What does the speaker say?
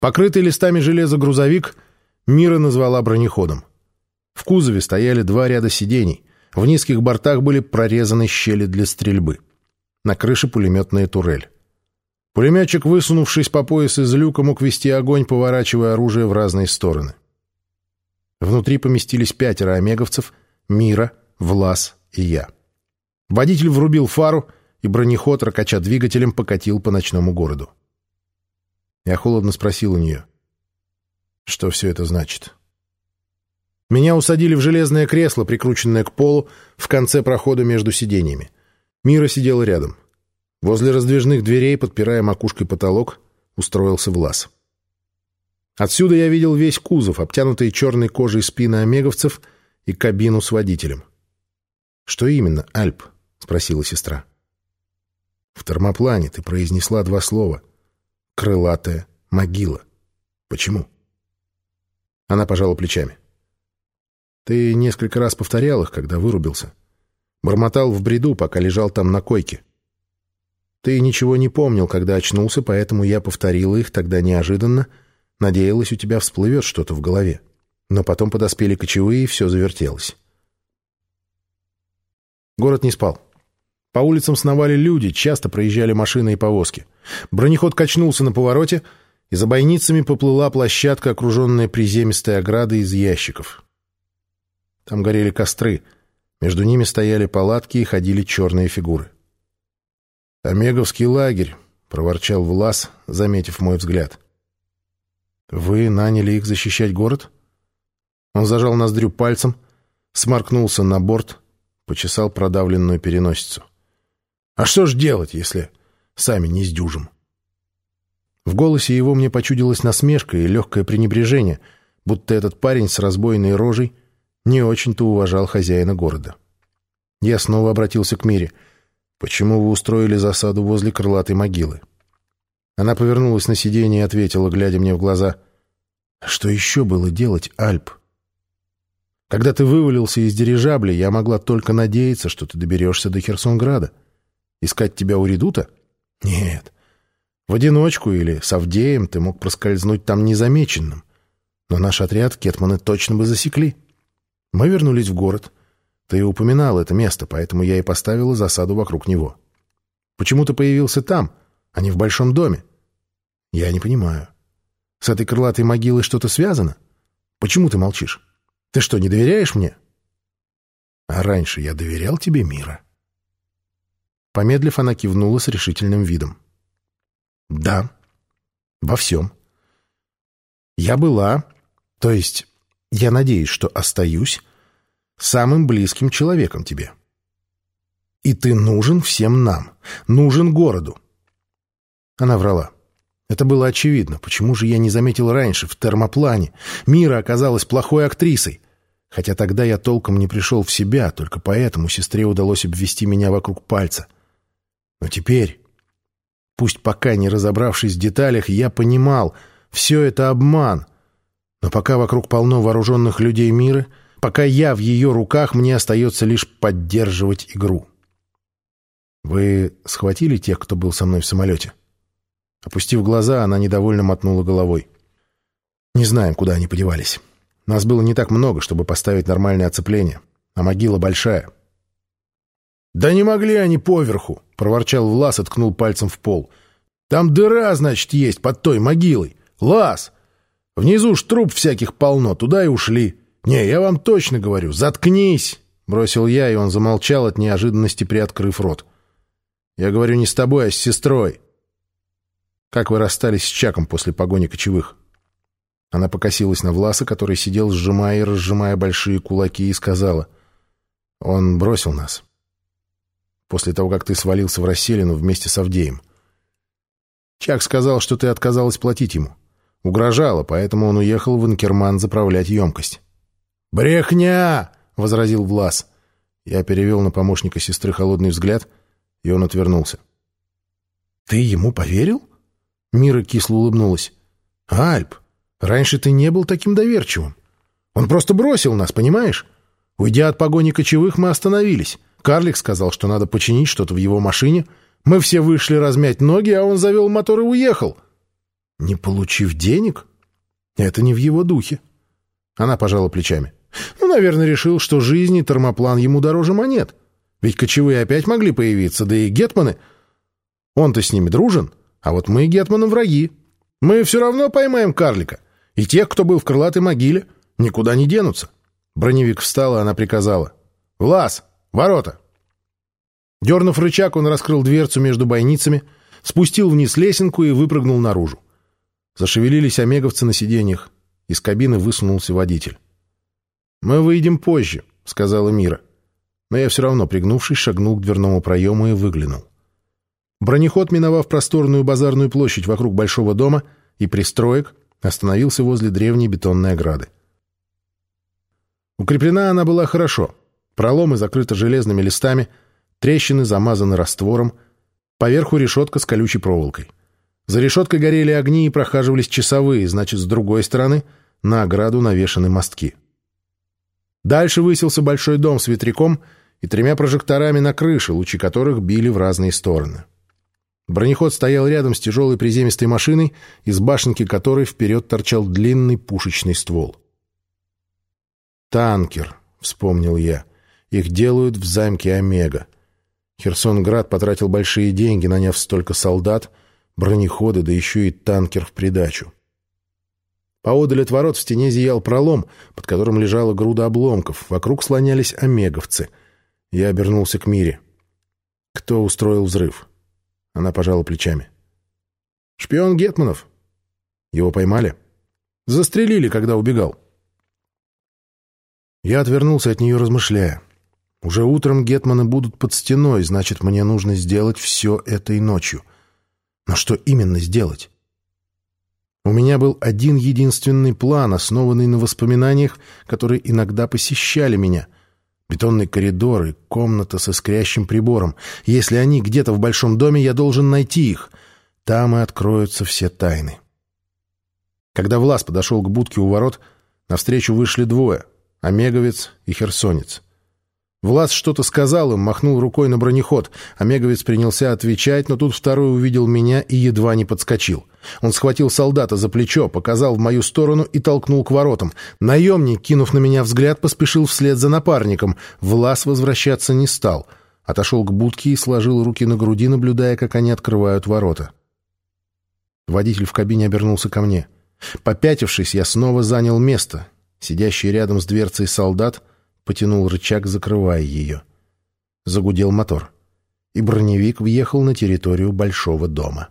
Покрытый листами железа грузовик Мира назвала бронеходом. В кузове стояли два ряда сидений. В низких бортах были прорезаны щели для стрельбы. На крыше пулеметная турель. Пулеметчик, высунувшись по пояс из люка, мог вести огонь, поворачивая оружие в разные стороны. Внутри поместились пятеро омеговцев, Мира, Влас и я. Водитель врубил фару, и бронеход, ракача двигателем, покатил по ночному городу. Я холодно спросил у нее, что все это значит. Меня усадили в железное кресло, прикрученное к полу, в конце прохода между сиденьями. Мира сидела рядом. Возле раздвижных дверей, подпирая макушкой потолок, устроился Влас. Отсюда я видел весь кузов, обтянутый черной кожей спины омеговцев и кабину с водителем. «Что именно, Альп?» — спросила сестра. «В термоплане ты произнесла два слова. Крылатая могила. Почему?» Она пожала плечами. «Ты несколько раз повторял их, когда вырубился. Бормотал в бреду, пока лежал там на койке. Ты ничего не помнил, когда очнулся, поэтому я повторила их тогда неожиданно, надеялась, у тебя всплывет что-то в голове. Но потом подоспели кочевые, и все завертелось. Город не спал. По улицам сновали люди, часто проезжали машины и повозки. Бронеход качнулся на повороте, и за бойницами поплыла площадка, окруженная приземистой оградой из ящиков. Там горели костры, между ними стояли палатки и ходили черные фигуры. «Омеговский лагерь», — проворчал Влас, заметив мой взгляд. «Вы наняли их защищать город?» Он зажал ноздрю пальцем, сморкнулся на борт, почесал продавленную переносицу. «А что ж делать, если сами не сдюжим?» В голосе его мне почудилась насмешка и легкое пренебрежение, будто этот парень с разбойной рожей не очень-то уважал хозяина города. Я снова обратился к Мире — «Почему вы устроили засаду возле крылатой могилы?» Она повернулась на сиденье и ответила, глядя мне в глаза. «Что еще было делать, Альп?» «Когда ты вывалился из дирижабля, я могла только надеяться, что ты доберешься до Херсонграда. Искать тебя у редута? Нет. В одиночку или с Авдеем ты мог проскользнуть там незамеченным. Но наш отряд кетманы точно бы засекли. Мы вернулись в город». Ты упоминал это место, поэтому я и поставила засаду вокруг него. Почему ты появился там, а не в большом доме? Я не понимаю. С этой крылатой могилой что-то связано? Почему ты молчишь? Ты что, не доверяешь мне? А раньше я доверял тебе, Мира. Помедлив, она кивнула с решительным видом. Да, во всем. Я была, то есть я надеюсь, что остаюсь самым близким человеком тебе. И ты нужен всем нам, нужен городу. Она врала. Это было очевидно. Почему же я не заметил раньше, в термоплане? Мира оказалась плохой актрисой. Хотя тогда я толком не пришел в себя, только поэтому сестре удалось обвести меня вокруг пальца. Но теперь, пусть пока не разобравшись в деталях, я понимал, все это обман. Но пока вокруг полно вооруженных людей мира — Пока я в ее руках, мне остается лишь поддерживать игру. «Вы схватили тех, кто был со мной в самолете?» Опустив глаза, она недовольно мотнула головой. «Не знаем, куда они подевались. Нас было не так много, чтобы поставить нормальное оцепление, а могила большая». «Да не могли они поверху!» — проворчал Влас и ткнул пальцем в пол. «Там дыра, значит, есть под той могилой. Лаз! Внизу ж труп всяких полно, туда и ушли. «Не, я вам точно говорю, заткнись!» — бросил я, и он замолчал от неожиданности, приоткрыв рот. «Я говорю не с тобой, а с сестрой». «Как вы расстались с Чаком после погони кочевых?» Она покосилась на Власа, который сидел, сжимая и разжимая большие кулаки, и сказала. «Он бросил нас. После того, как ты свалился в расселину вместе с Авдеем. Чак сказал, что ты отказалась платить ему. Угрожала, поэтому он уехал в Инкерман заправлять емкость. «Брехня!» — возразил Влас. Я перевел на помощника сестры холодный взгляд, и он отвернулся. «Ты ему поверил?» Мира кисло улыбнулась. «Альп, раньше ты не был таким доверчивым. Он просто бросил нас, понимаешь? Уйдя от погони кочевых, мы остановились. Карлик сказал, что надо починить что-то в его машине. Мы все вышли размять ноги, а он завел мотор и уехал. Не получив денег? Это не в его духе. Она пожала плечами. Ну, наверное, решил, что жизнь и термоплан ему дороже монет. Ведь кочевые опять могли появиться, да и гетманы. Он-то с ними дружен, а вот мы гетманам враги. Мы все равно поймаем карлика. И тех, кто был в крылатой могиле, никуда не денутся. Броневик встал, и она приказала. «Влас! Ворота!» Дернув рычаг, он раскрыл дверцу между бойницами, спустил вниз лесенку и выпрыгнул наружу. Зашевелились омеговцы на сиденьях. Из кабины высунулся водитель. «Мы выйдем позже», — сказала Мира. Но я все равно, пригнувшись, шагнул к дверному проему и выглянул. Бронеход, миновав просторную базарную площадь вокруг большого дома и пристроек, остановился возле древней бетонной ограды. Укреплена она была хорошо. Проломы закрыты железными листами, трещины замазаны раствором, поверху решетка с колючей проволокой. За решеткой горели огни и прохаживались часовые, значит, с другой стороны на ограду навешаны мостки. Дальше высился большой дом с ветряком и тремя прожекторами на крыше, лучи которых били в разные стороны. Бронеход стоял рядом с тяжелой приземистой машиной, из башенки которой вперед торчал длинный пушечный ствол. «Танкер», — вспомнил я. «Их делают в замке Омега. Херсонград потратил большие деньги, наняв столько солдат, бронеходы, да еще и танкер в придачу. Поодаль от ворот в стене зиял пролом, под которым лежала груда обломков. Вокруг слонялись омеговцы. Я обернулся к Мире. Кто устроил взрыв? Она пожала плечами. «Шпион Гетманов. Его поймали. Застрелили, когда убегал». Я отвернулся от нее, размышляя. Уже утром Гетманы будут под стеной, значит, мне нужно сделать все этой ночью. Но что именно сделать? У меня был один единственный план, основанный на воспоминаниях, которые иногда посещали меня. Бетонный коридор и комната со искрящим прибором. Если они где-то в большом доме, я должен найти их. Там и откроются все тайны. Когда Влас подошел к будке у ворот, навстречу вышли двое — Омеговец и Херсонец. Влас что-то сказал им, махнул рукой на бронеход. Омеговец принялся отвечать, но тут второй увидел меня и едва не подскочил. Он схватил солдата за плечо, показал в мою сторону и толкнул к воротам. Наемник, кинув на меня взгляд, поспешил вслед за напарником. Влас возвращаться не стал. Отошел к будке и сложил руки на груди, наблюдая, как они открывают ворота. Водитель в кабине обернулся ко мне. Попятившись, я снова занял место. Сидящий рядом с дверцей солдат — потянул рычаг, закрывая ее. Загудел мотор, и броневик въехал на территорию большого дома.